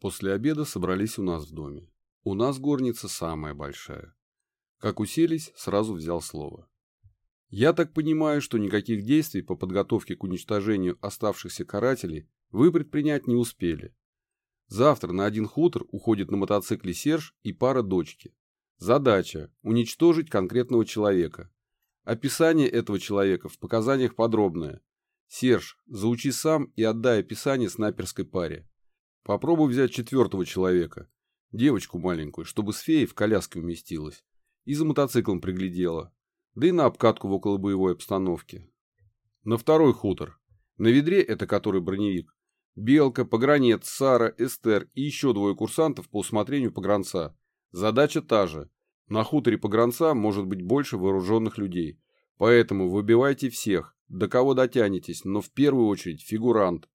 После обеда собрались у нас в доме. У нас горница самая большая. Как уселись, сразу взял слово. Я так понимаю, что никаких действий по подготовке к уничтожению оставшихся карателей вы предпринять не успели. Завтра на один хутор уходит на мотоцикле Серж и пара дочки. Задача – уничтожить конкретного человека. Описание этого человека в показаниях подробное. Серж, заучи сам и отдай описание снайперской паре. Попробуй взять четвертого человека, девочку маленькую, чтобы с феей в коляске уместилась, и за мотоциклом приглядела, да и на обкатку в околобоевой обстановке. На второй хутор. На ведре, это который броневик, Белка, Погранец, Сара, Эстер и еще двое курсантов по усмотрению погранца. Задача та же. На хуторе погранца может быть больше вооруженных людей. Поэтому выбивайте всех, до кого дотянетесь, но в первую очередь фигурант.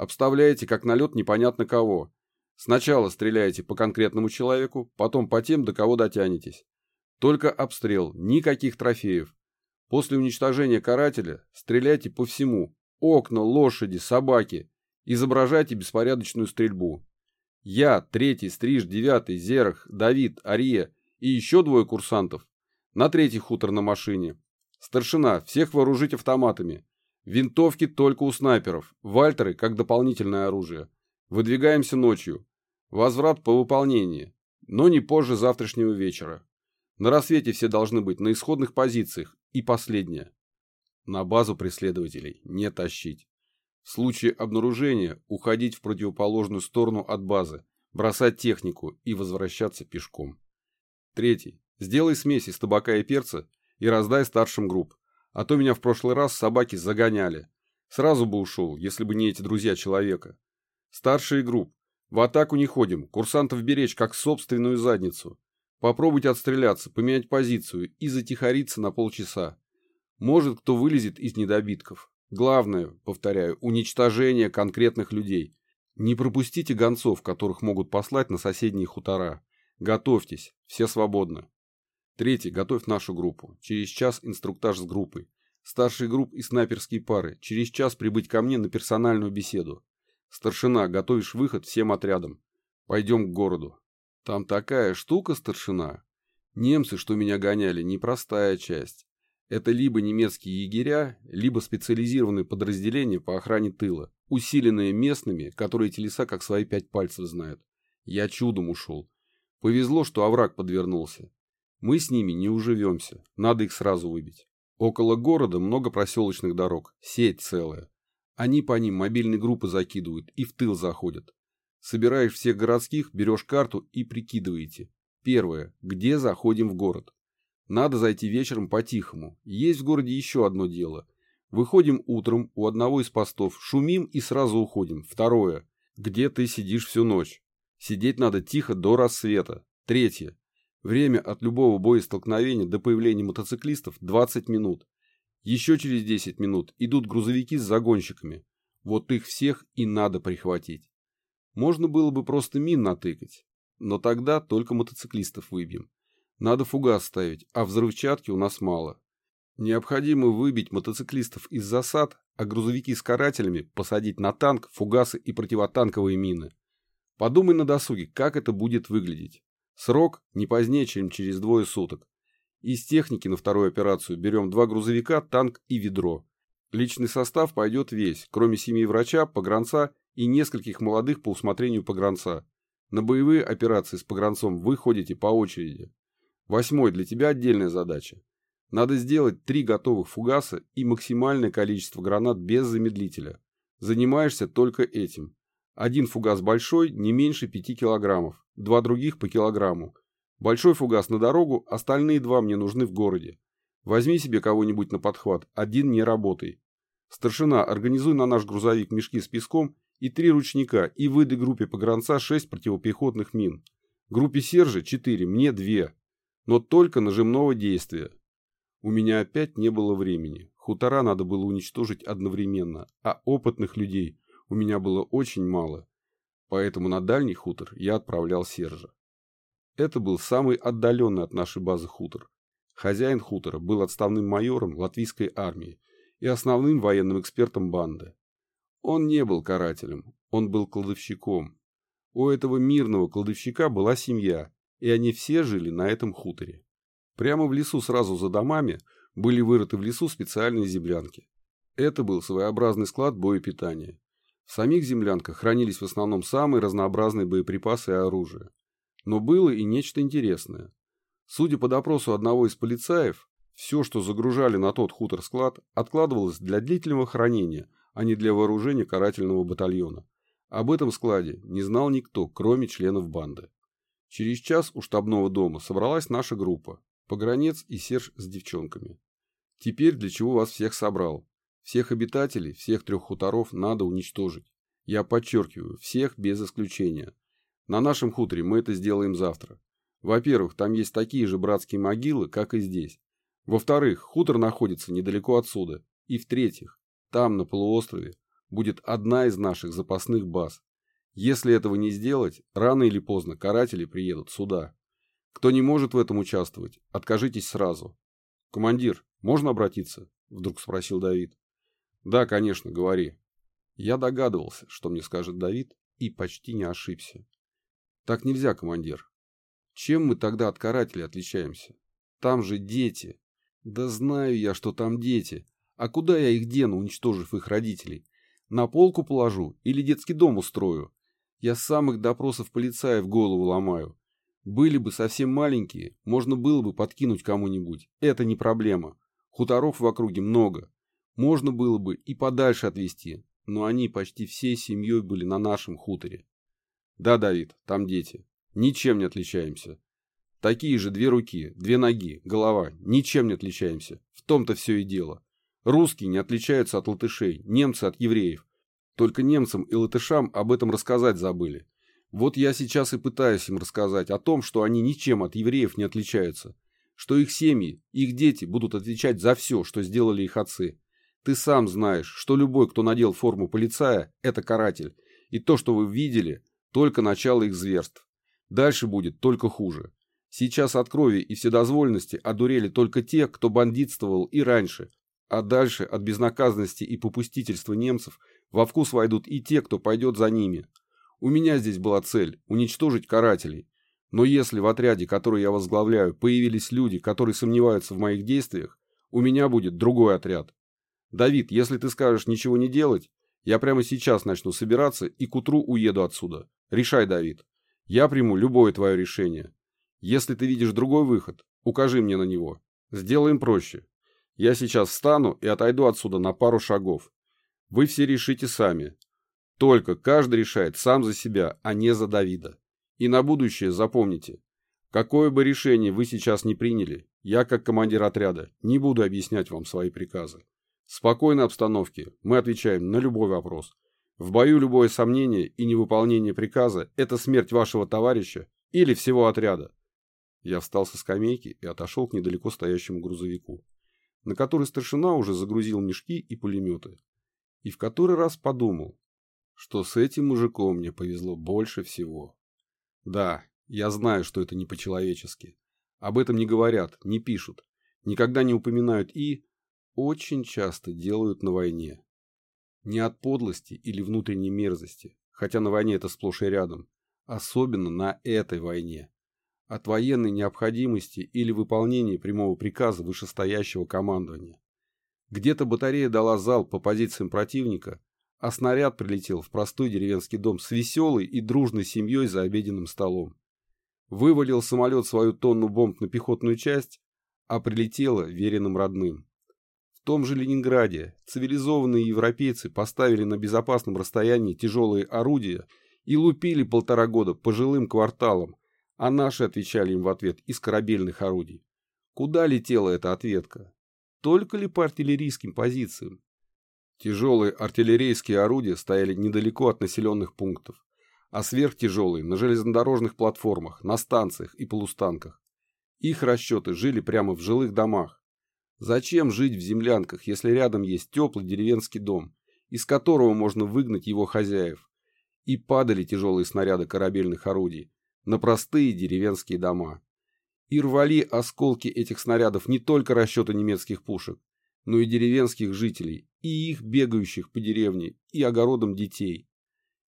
Обставляете как налет непонятно кого. Сначала стреляете по конкретному человеку, потом по тем, до кого дотянетесь. Только обстрел, никаких трофеев. После уничтожения карателя стреляйте по всему. Окна, лошади, собаки. Изображайте беспорядочную стрельбу. Я, третий, стриж, девятый, зерах, Давид, Ария и еще двое курсантов. На третий хутор на машине. Старшина, всех вооружить автоматами. Винтовки только у снайперов, вальтеры как дополнительное оружие. Выдвигаемся ночью. Возврат по выполнении, но не позже завтрашнего вечера. На рассвете все должны быть на исходных позициях. И последнее. На базу преследователей не тащить. В случае обнаружения уходить в противоположную сторону от базы, бросать технику и возвращаться пешком. Третий. Сделай смесь из табака и перца и раздай старшим групп. А то меня в прошлый раз собаки загоняли. Сразу бы ушел, если бы не эти друзья человека. Старшие групп. В атаку не ходим, курсантов беречь как собственную задницу. Попробуйте отстреляться, поменять позицию и затихариться на полчаса. Может, кто вылезет из недобитков. Главное, повторяю, уничтожение конкретных людей. Не пропустите гонцов, которых могут послать на соседние хутора. Готовьтесь, все свободны. Третий, готовь нашу группу. Через час инструктаж с группой. Старший групп и снайперские пары. Через час прибыть ко мне на персональную беседу. Старшина, готовишь выход всем отрядам. Пойдем к городу. Там такая штука, старшина. Немцы, что меня гоняли, непростая часть. Это либо немецкие егеря, либо специализированные подразделения по охране тыла, усиленные местными, которые эти леса как свои пять пальцев знают. Я чудом ушел. Повезло, что овраг подвернулся. Мы с ними не уживемся, надо их сразу выбить. Около города много проселочных дорог, сеть целая. Они по ним мобильные группы закидывают и в тыл заходят. Собираешь всех городских, берешь карту и прикидываете. Первое. Где заходим в город? Надо зайти вечером по-тихому. Есть в городе еще одно дело. Выходим утром у одного из постов, шумим и сразу уходим. Второе. Где ты сидишь всю ночь? Сидеть надо тихо до рассвета. Третье. Время от любого боестолкновения до появления мотоциклистов 20 минут. Еще через 10 минут идут грузовики с загонщиками. Вот их всех и надо прихватить. Можно было бы просто мин натыкать, но тогда только мотоциклистов выбьем. Надо фугас ставить, а взрывчатки у нас мало. Необходимо выбить мотоциклистов из засад, а грузовики с карателями посадить на танк, фугасы и противотанковые мины. Подумай на досуге, как это будет выглядеть. Срок не позднее, чем через двое суток. Из техники на вторую операцию берем два грузовика, танк и ведро. Личный состав пойдет весь, кроме семьи врача, погранца и нескольких молодых по усмотрению погранца. На боевые операции с погранцом вы ходите по очереди. Восьмой, для тебя отдельная задача. Надо сделать три готовых фугаса и максимальное количество гранат без замедлителя. Занимаешься только этим. Один фугас большой, не меньше 5 килограммов, два других по килограмму. Большой фугас на дорогу, остальные два мне нужны в городе. Возьми себе кого-нибудь на подхват, один не работай. Старшина, организуй на наш грузовик мешки с песком и три ручника и выдай группе погранца шесть противопехотных мин. Группе Сержа четыре, мне две. Но только нажимного действия. У меня опять не было времени. Хутора надо было уничтожить одновременно, а опытных людей у меня было очень мало, поэтому на дальний хутор я отправлял Сержа. Это был самый отдаленный от нашей базы хутор. Хозяин хутора был отставным майором латвийской армии и основным военным экспертом банды. Он не был карателем, он был кладовщиком. У этого мирного кладовщика была семья, и они все жили на этом хуторе. Прямо в лесу сразу за домами были вырыты в лесу специальные землянки. Это был своеобразный склад боепитания. В самих землянках хранились в основном самые разнообразные боеприпасы и оружие. Но было и нечто интересное. Судя по допросу одного из полицаев, все, что загружали на тот хутор-склад, откладывалось для длительного хранения, а не для вооружения карательного батальона. Об этом складе не знал никто, кроме членов банды. Через час у штабного дома собралась наша группа, Погранец и Серж с девчонками. Теперь для чего вас всех собрал? Всех обитателей, всех трех хуторов надо уничтожить. Я подчеркиваю, всех без исключения. На нашем хуторе мы это сделаем завтра. Во-первых, там есть такие же братские могилы, как и здесь. Во-вторых, хутор находится недалеко отсюда. И в-третьих, там, на полуострове, будет одна из наших запасных баз. Если этого не сделать, рано или поздно каратели приедут сюда. Кто не может в этом участвовать, откажитесь сразу. Командир, можно обратиться? Вдруг спросил Давид. Да, конечно, говори. Я догадывался, что мне скажет Давид, и почти не ошибся. Так нельзя, командир. Чем мы тогда от карателей отличаемся? Там же дети. Да знаю я, что там дети. А куда я их дену, уничтожив их родителей? На полку положу или детский дом устрою? Я самых допросов полицаев голову ломаю. Были бы совсем маленькие, можно было бы подкинуть кому-нибудь. Это не проблема. Хуторов в округе много. Можно было бы и подальше отвезти, но они почти всей семьей были на нашем хуторе. Да, Давид, там дети. Ничем не отличаемся. Такие же две руки, две ноги, голова. Ничем не отличаемся. В том-то все и дело. Русские не отличаются от латышей, немцы от евреев. Только немцам и латышам об этом рассказать забыли. Вот я сейчас и пытаюсь им рассказать о том, что они ничем от евреев не отличаются. Что их семьи, их дети будут отвечать за все, что сделали их отцы. Ты сам знаешь, что любой, кто надел форму полицая, это каратель. И то, что вы видели, только начало их зверств. Дальше будет только хуже. Сейчас от крови и вседозволенности одурели только те, кто бандитствовал и раньше. А дальше от безнаказанности и попустительства немцев во вкус войдут и те, кто пойдет за ними. У меня здесь была цель – уничтожить карателей. Но если в отряде, который я возглавляю, появились люди, которые сомневаются в моих действиях, у меня будет другой отряд. Давид, если ты скажешь ничего не делать, я прямо сейчас начну собираться и к утру уеду отсюда. Решай, Давид. Я приму любое твое решение. Если ты видишь другой выход, укажи мне на него. Сделаем проще. Я сейчас встану и отойду отсюда на пару шагов. Вы все решите сами. Только каждый решает сам за себя, а не за Давида. И на будущее запомните, какое бы решение вы сейчас не приняли, я, как командир отряда, не буду объяснять вам свои приказы. Спокойной обстановке мы отвечаем на любой вопрос. В бою любое сомнение и невыполнение приказа – это смерть вашего товарища или всего отряда. Я встал со скамейки и отошел к недалеко стоящему грузовику, на который старшина уже загрузил мешки и пулеметы. И в который раз подумал, что с этим мужиком мне повезло больше всего. Да, я знаю, что это не по-человечески. Об этом не говорят, не пишут, никогда не упоминают и очень часто делают на войне. Не от подлости или внутренней мерзости, хотя на войне это сплошь и рядом, особенно на этой войне. От военной необходимости или выполнения прямого приказа вышестоящего командования. Где-то батарея дала залп по позициям противника, а снаряд прилетел в простой деревенский дом с веселой и дружной семьей за обеденным столом. Вывалил самолет свою тонну бомб на пехотную часть, а прилетело веренным родным. В том же Ленинграде цивилизованные европейцы поставили на безопасном расстоянии тяжелые орудия и лупили полтора года по жилым кварталам, а наши отвечали им в ответ из корабельных орудий. Куда летела эта ответка? Только ли по артиллерийским позициям? Тяжелые артиллерийские орудия стояли недалеко от населенных пунктов, а сверхтяжелые на железнодорожных платформах, на станциях и полустанках. Их расчеты жили прямо в жилых домах. Зачем жить в землянках, если рядом есть теплый деревенский дом, из которого можно выгнать его хозяев? И падали тяжелые снаряды корабельных орудий на простые деревенские дома. И рвали осколки этих снарядов не только расчеты немецких пушек, но и деревенских жителей, и их бегающих по деревне, и огородам детей.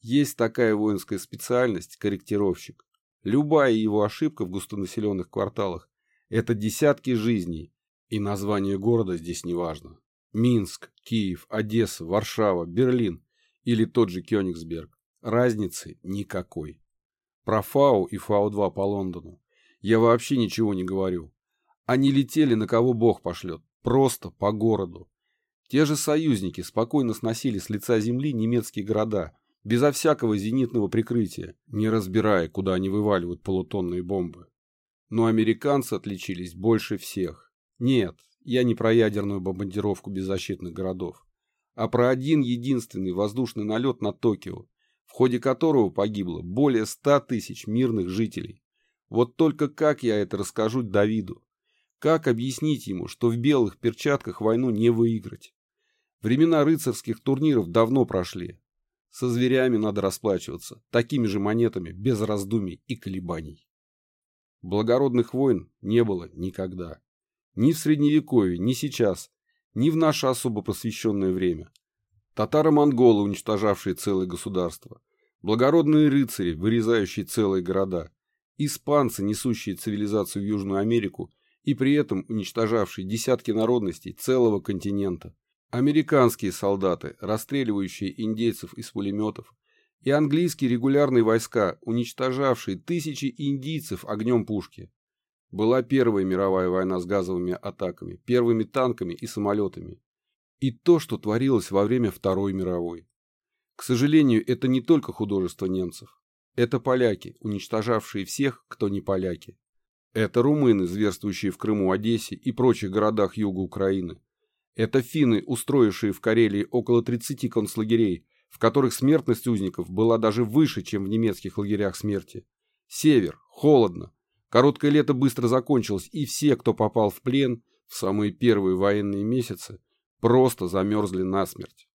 Есть такая воинская специальность – корректировщик. Любая его ошибка в густонаселенных кварталах – это десятки жизней, и название города здесь не важно. Минск, Киев, Одесса, Варшава, Берлин или тот же Кёнигсберг. Разницы никакой. Про ФАУ и ФАУ-2 по Лондону я вообще ничего не говорю. Они летели на кого бог пошлет, просто по городу. Те же союзники спокойно сносили с лица земли немецкие города, безо всякого зенитного прикрытия, не разбирая, куда они вываливают полутонные бомбы. Но американцы отличились больше всех. Нет, я не про ядерную бомбардировку беззащитных городов, а про один единственный воздушный налет на Токио, в ходе которого погибло более ста тысяч мирных жителей. Вот только как я это расскажу Давиду? Как объяснить ему, что в белых перчатках войну не выиграть? Времена рыцарских турниров давно прошли. Со зверями надо расплачиваться, такими же монетами, без раздумий и колебаний. Благородных войн не было никогда. Ни в Средневековье, ни сейчас, ни в наше особо просвещенное время. Татаро-монголы, уничтожавшие целые государства, благородные рыцари, вырезающие целые города, испанцы, несущие цивилизацию в Южную Америку и при этом уничтожавшие десятки народностей целого континента, американские солдаты, расстреливающие индейцев из пулеметов, и английские регулярные войска, уничтожавшие тысячи индийцев огнем пушки. Была Первая мировая война с газовыми атаками, первыми танками и самолетами. И то, что творилось во время Второй мировой. К сожалению, это не только художество немцев. Это поляки, уничтожавшие всех, кто не поляки. Это румыны, зверствующие в Крыму, Одессе и прочих городах юга Украины. Это финны, устроившие в Карелии около 30 концлагерей, в которых смертность узников была даже выше, чем в немецких лагерях смерти. Север, холодно, Короткое лето быстро закончилось, и все, кто попал в плен в самые первые военные месяцы, просто замерзли насмерть.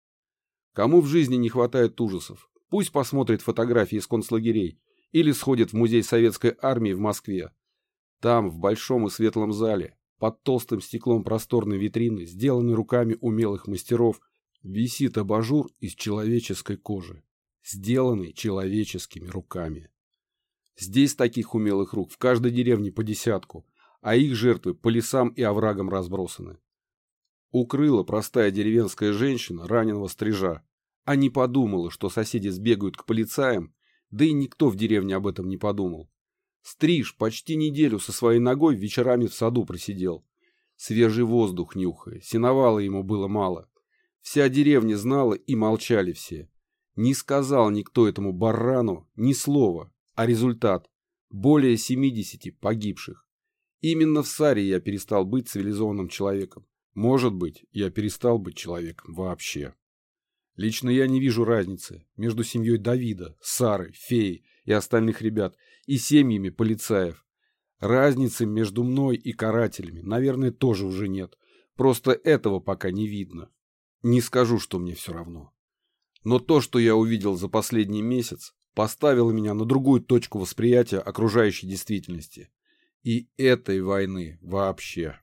Кому в жизни не хватает ужасов, пусть посмотрит фотографии из концлагерей или сходит в музей советской армии в Москве. Там, в большом и светлом зале, под толстым стеклом просторной витрины, сделанной руками умелых мастеров, висит абажур из человеческой кожи, сделанный человеческими руками. Здесь таких умелых рук в каждой деревне по десятку, а их жертвы по лесам и оврагам разбросаны. Укрыла простая деревенская женщина раненого стрижа, а не подумала, что соседи сбегают к полицаям, да и никто в деревне об этом не подумал. Стриж почти неделю со своей ногой вечерами в саду просидел. Свежий воздух нюхая, сеновала ему было мало. Вся деревня знала и молчали все. Не сказал никто этому барану ни слова, а результат – более 70 погибших. Именно в Саре я перестал быть цивилизованным человеком. Может быть, я перестал быть человеком вообще. Лично я не вижу разницы между семьей Давида, Сары, Феи и остальных ребят и семьями полицаев. Разницы между мной и карателями, наверное, тоже уже нет. Просто этого пока не видно. Не скажу, что мне все равно. Но то, что я увидел за последний месяц, поставила меня на другую точку восприятия окружающей действительности. И этой войны вообще.